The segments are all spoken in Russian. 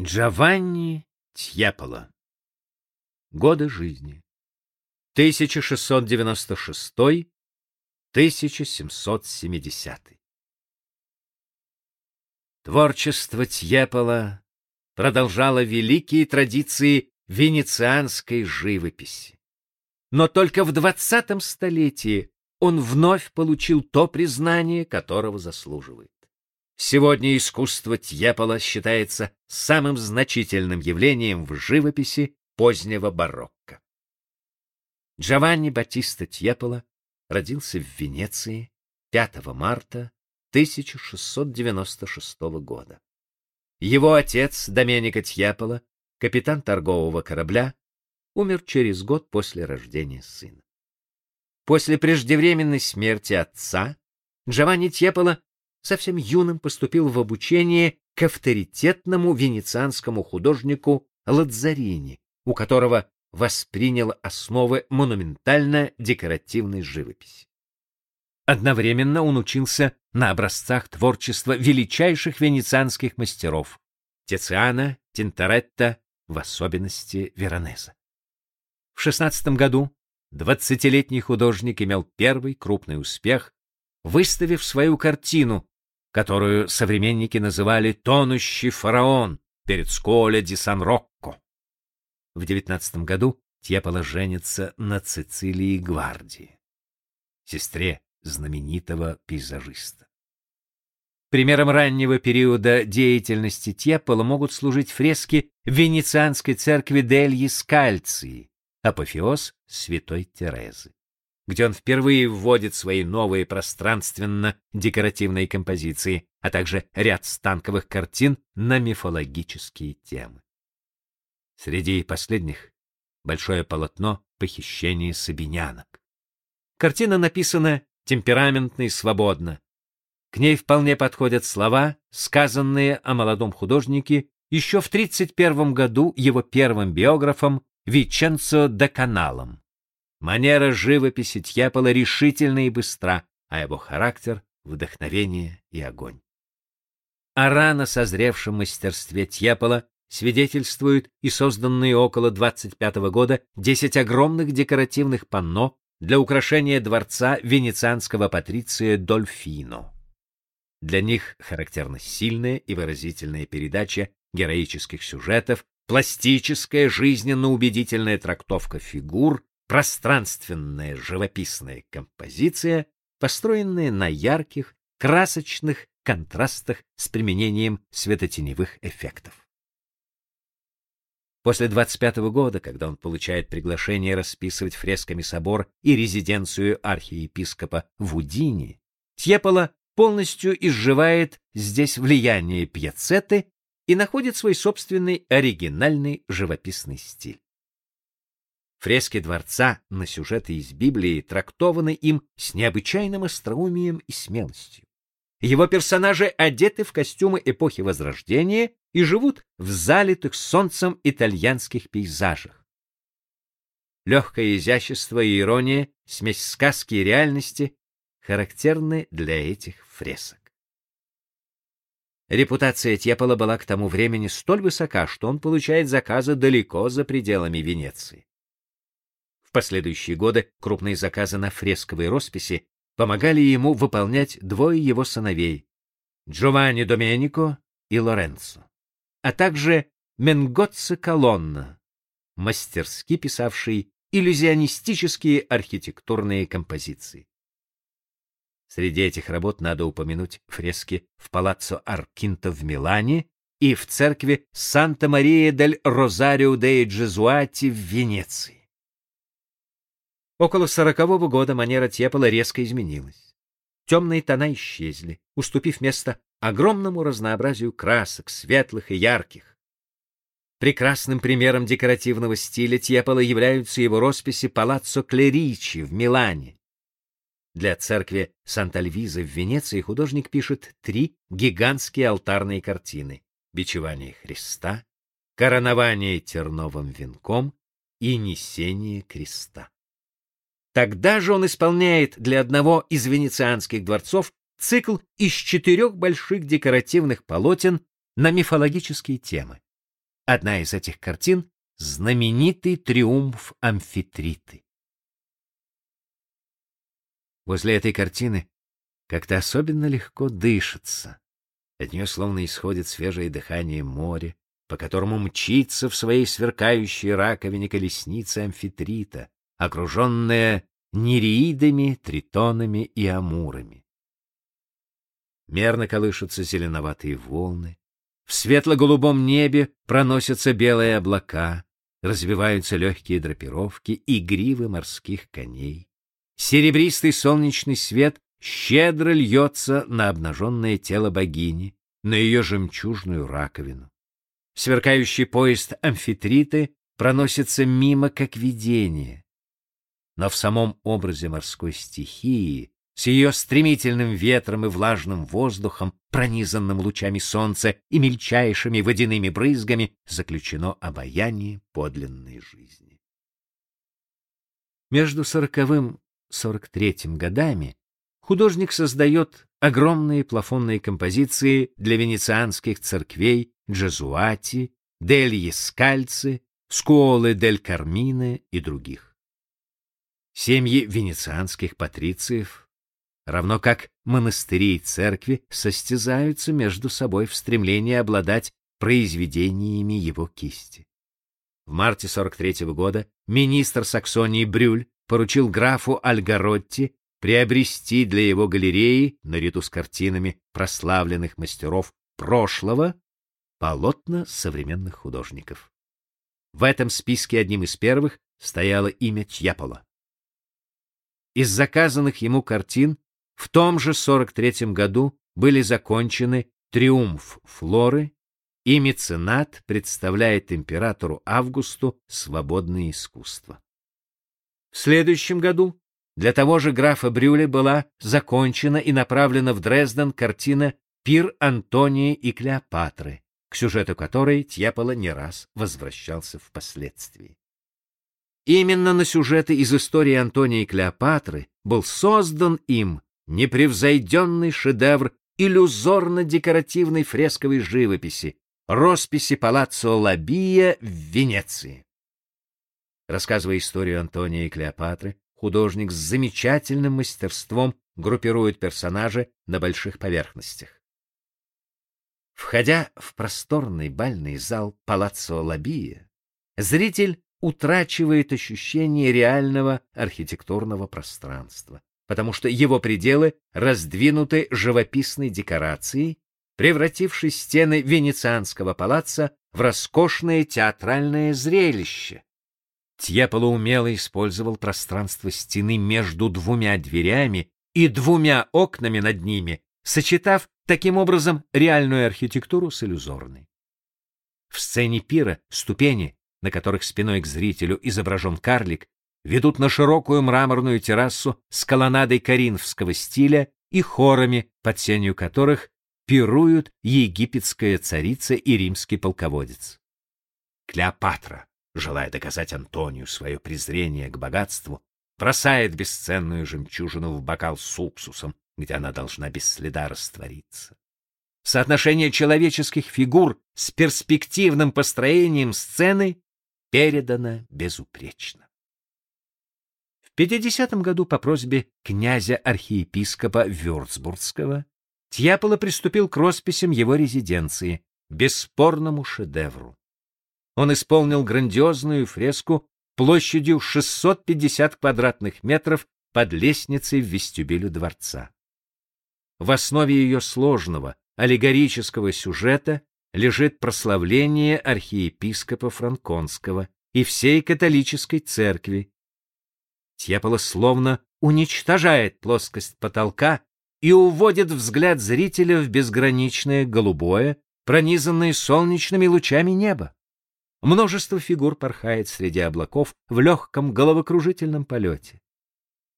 Джованни Тьеполо. Годы жизни. 1696-1770. Творчество Тьепола продолжало великие традиции венецианской живописи. Но только в двадцатом столетии он вновь получил то признание, которого заслуживает. Сегодня искусство Тьепола считается самым значительным явлением в живописи позднего барокко. Джованни Батиста Тьепола родился в Венеции 5 марта 1696 года. Его отец, Доменико Тьепола, капитан торгового корабля, умер через год после рождения сына. После преждевременной смерти отца Джованни Тьепола совсем юным поступил в обучение к авторитетному венецианскому художнику Ладзарини, у которого воспринял основы монументально-декоративной живописи. Одновременно он учился на образцах творчества величайших венецианских мастеров Тициана, Тинторетто, в особенности Веронеза. В 16 году двадцатилетний художник имел первый крупный успех выставив свою картину, которую современники называли «Тонущий фараон» перед Сколе ди Сан-Рокко. В девятнадцатом году Тьеполо женится на Цицилии Гвардии, сестре знаменитого пейзажиста. Примером раннего периода деятельности Тьеполо могут служить фрески венецианской церкви Дельи Скальции, апофеоз святой Терезы где он впервые вводит свои новые пространственно-декоративные композиции, а также ряд станковых картин на мифологические темы. Среди последних большое полотно «Похищение сабинянок». Картина написана темпераментно и свободно. К ней вполне подходят слова, сказанные о молодом художнике еще в 31 году его первым биографом Виченцо де Каналом. Манера живописи Тьяпола решительна и быстра, а его характер — вдохновение и огонь. О рано созревшем мастерстве Тьяпола свидетельствуют и созданные около 25 года 10 огромных декоративных панно для украшения дворца венецианского патриция Дольфино. Для них характерна сильная и выразительная передача героических сюжетов, пластическая жизненно-убедительная трактовка фигур пространственная живописная композиция, построенная на ярких, красочных контрастах с применением светотеневых эффектов. После 25 -го года, когда он получает приглашение расписывать фресками собор и резиденцию архиепископа в Удине, Тьепола полностью изживает здесь влияние Пьяцетты и находит свой собственный оригинальный живописный стиль. Фрески дворца на сюжеты из Библии трактованы им с необычайным остроумием и смелостью. Его персонажи одеты в костюмы эпохи Возрождения и живут в залитых солнцем итальянских пейзажах. Легкое изящество и ирония, смесь сказки и реальности характерны для этих фресок. Репутация Тьепола была к тому времени столь высока, что он получает заказы далеко за пределами Венеции. Последующие годы крупные заказы на фресковые росписи помогали ему выполнять двое его сыновей Джованни Доменико и Лоренцо, а также Менгоццо Колонна, мастерски писавший иллюзионистические архитектурные композиции. Среди этих работ надо упомянуть фрески в палаццо Аркинто в Милане и в церкви Санта-Мария дель Розарио дei Джезуати в Венеции. Около сорокового года манера Тьепола резко изменилась. Темные тона исчезли, уступив место огромному разнообразию красок, светлых и ярких. Прекрасным примером декоративного стиля Тьепола являются его росписи Палаццо Клеричи в Милане. Для церкви Санта-Львиза в Венеции художник пишет три гигантские алтарные картины: Бичевание Христа, Коронование терновым венком и Несение креста. Тогда же он исполняет для одного из венецианских дворцов цикл из четырех больших декоративных полотен на мифологические темы. Одна из этих картин — знаменитый триумф Амфитриты. Возле этой картины как-то особенно легко дышится. От нее словно исходит свежее дыхание моря, по которому мчится в своей сверкающей раковине колесница амфитрита, окруженная нереидами, тритонами и амурами. Мерно колышутся зеленоватые волны, в светло-голубом небе проносятся белые облака, развиваются легкие драпировки и гривы морских коней. Серебристый солнечный свет щедро льется на обнаженное тело богини, на ее жемчужную раковину. Сверкающий поезд амфитриты проносится мимо как видение. Но в самом образе морской стихии, с ее стремительным ветром и влажным воздухом, пронизанным лучами солнца и мельчайшими водяными брызгами, заключено обаяние подлинной жизни. Между сороковым сорок третьим годами художник создает огромные плафонные композиции для венецианских церквей Джезуати, Дельи Скальцы, Скуолы дель Кармине и других. Семьи венецианских патрициев, равно как монастыри и церкви, состязаются между собой в стремлении обладать произведениями его кисти. В марте 43 -го года министр Саксонии Брюль поручил графу Альгаротти приобрести для его галереи, наряду с картинами прославленных мастеров прошлого, полотна современных художников. В этом списке одним из первых стояло имя Тьяпола. Из заказанных ему картин в том же 43 году были закончены «Триумф Флоры» и «Меценат представляет императору Августу свободное искусство». В следующем году для того же графа Брюля была закончена и направлена в Дрезден картина «Пир Антонии и Клеопатры», к сюжету которой Тьяпола не раз возвращался впоследствии. Именно на сюжеты из истории Антонии и Клеопатры был создан им непревзойденный шедевр иллюзорно-декоративной фресковой живописи, росписи палаццо Лабия в Венеции. Рассказывая историю Антония и Клеопатры, художник с замечательным мастерством группирует персонажи на больших поверхностях. Входя в просторный бальный зал Палаццо Лабия, зритель утрачивает ощущение реального архитектурного пространства, потому что его пределы раздвинуты живописной декорацией, превратившей стены венецианского палаца в роскошное театральное зрелище, Тьеполо умело использовал пространство стены между двумя дверями и двумя окнами над ними, сочетав таким образом реальную архитектуру с иллюзорной. В сцене пира ступени, на которых спиной к зрителю изображен карлик, ведут на широкую мраморную террасу с колоннадой коринфского стиля и хорами, под сенью которых пируют египетская царица и римский полководец. Клеопатра желая доказать Антонию свое презрение к богатству, бросает бесценную жемчужину в бокал с уксусом, где она должна без следа раствориться. Соотношение человеческих фигур с перспективным построением сцены передано безупречно. В 50 году по просьбе князя-архиепископа Вюрцбургского Тьяполо приступил к росписям его резиденции, бесспорному шедевру он исполнил грандиозную фреску площадью 650 квадратных метров под лестницей в вестибюле дворца. В основе ее сложного аллегорического сюжета лежит прославление архиепископа Франконского и всей католической церкви. Тьеполо словно уничтожает плоскость потолка и уводит взгляд зрителя в безграничное голубое, пронизанное солнечными лучами небо. Множество фигур порхает среди облаков в легком головокружительном полете.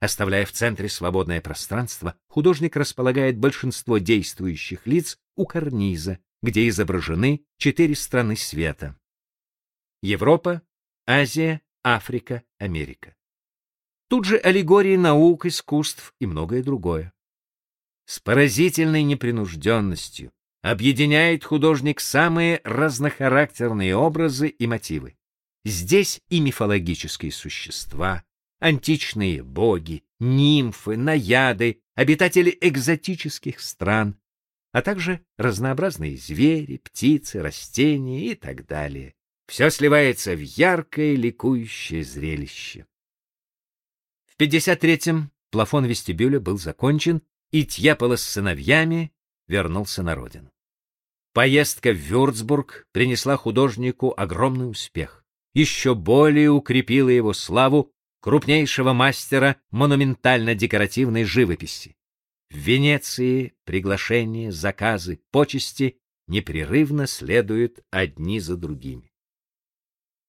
Оставляя в центре свободное пространство, художник располагает большинство действующих лиц у карниза, где изображены четыре страны света: Европа, Азия, Африка, Америка. Тут же аллегории наук, искусств и многое другое. С поразительной непринужденностью, объединяет художник самые разнохарактерные образы и мотивы. Здесь и мифологические существа, античные боги, нимфы, наяды, обитатели экзотических стран, а также разнообразные звери, птицы, растения и так далее. Все сливается в яркое ликующее зрелище. В 53-м плафон вестибюля был закончен, и Тьяпола с сыновьями вернулся на родину. Поездка в Вюрцбург принесла художнику огромный успех, еще более укрепила его славу крупнейшего мастера монументально-декоративной живописи. В Венеции приглашения, заказы, почести непрерывно следуют одни за другими.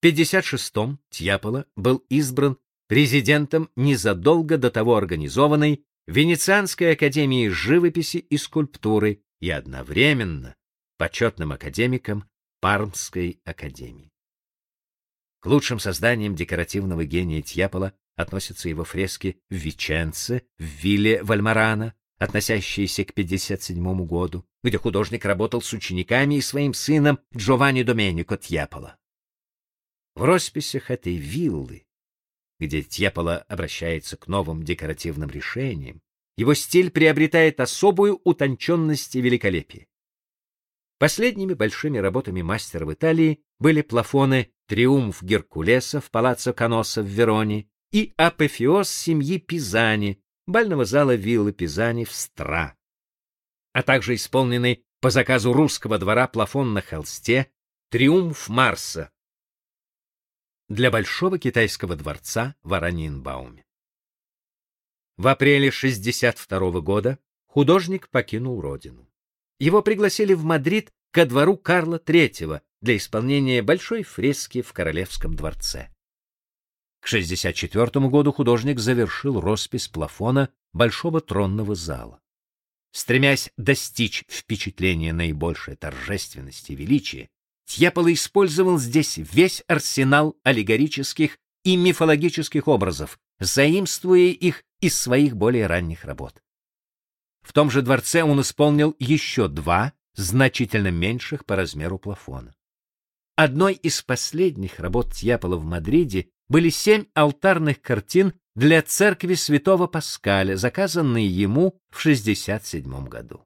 В 56-м Тьяпола был избран президентом незадолго до того организованной Венецианской академии живописи и скульптуры и одновременно почетным академиком Пармской академии. К лучшим созданиям декоративного гения Тьяпола относятся его фрески в Веченце, в вилле Вальмарана, относящиеся к 57 году, где художник работал с учениками и своим сыном Джованни Доменико Тьяпола. В росписях этой виллы, где Тьяпола обращается к новым декоративным решениям, его стиль приобретает особую утонченность и великолепие. Последними большими работами мастера в Италии были плафоны «Триумф Геркулеса» в палаццо Каноса в Вероне и «Апофеоз семьи Пизани» бального зала виллы Пизани в Стра, а также исполненный по заказу русского двора плафон на холсте «Триумф Марса» для Большого китайского дворца в Аранинбауме. В апреле 62 года художник покинул родину его пригласили в Мадрид ко двору Карла III для исполнения большой фрески в королевском дворце. К 64 году художник завершил роспись плафона большого тронного зала. Стремясь достичь впечатления наибольшей торжественности и величия, Тьяполо использовал здесь весь арсенал аллегорических и мифологических образов, заимствуя их из своих более ранних работ. В том же дворце он исполнил еще два, значительно меньших по размеру плафона. Одной из последних работ Тьяпола в Мадриде были семь алтарных картин для церкви Святого Паскаля, заказанные ему в 67 году.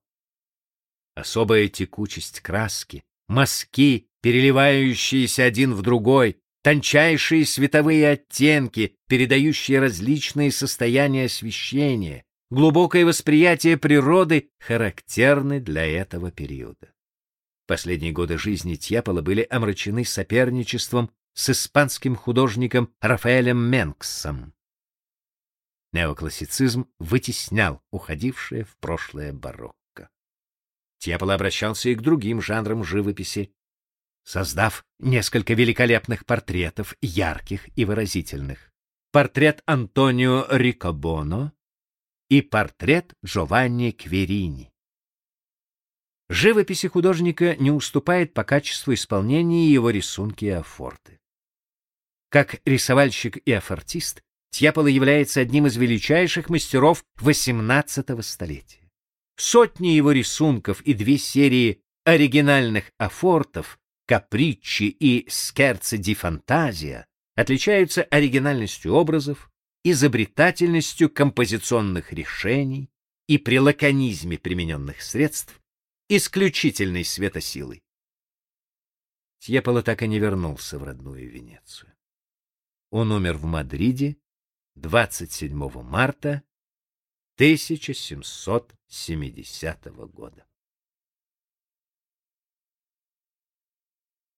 Особая текучесть краски, мазки, переливающиеся один в другой, тончайшие световые оттенки, передающие различные состояния освещения, глубокое восприятие природы характерны для этого периода. Последние годы жизни Тьяпола были омрачены соперничеством с испанским художником Рафаэлем Менксом. Неоклассицизм вытеснял уходившее в прошлое барокко. Тьяпола обращался и к другим жанрам живописи, создав несколько великолепных портретов, ярких и выразительных. Портрет Антонио Рикобоно и портрет Джованни Кверини. Живописи художника не уступает по качеству исполнения его рисунки и афорты. Как рисовальщик и афортист, Тьяполо является одним из величайших мастеров XVIII столетия. Сотни его рисунков и две серии оригинальных афортов «Каприччи» и «Скерци ди фантазия» отличаются оригинальностью образов, изобретательностью композиционных решений и при лаконизме примененных средств исключительной светосилой. Тьеполо так и не вернулся в родную Венецию. Он умер в Мадриде 27 марта 1770 года.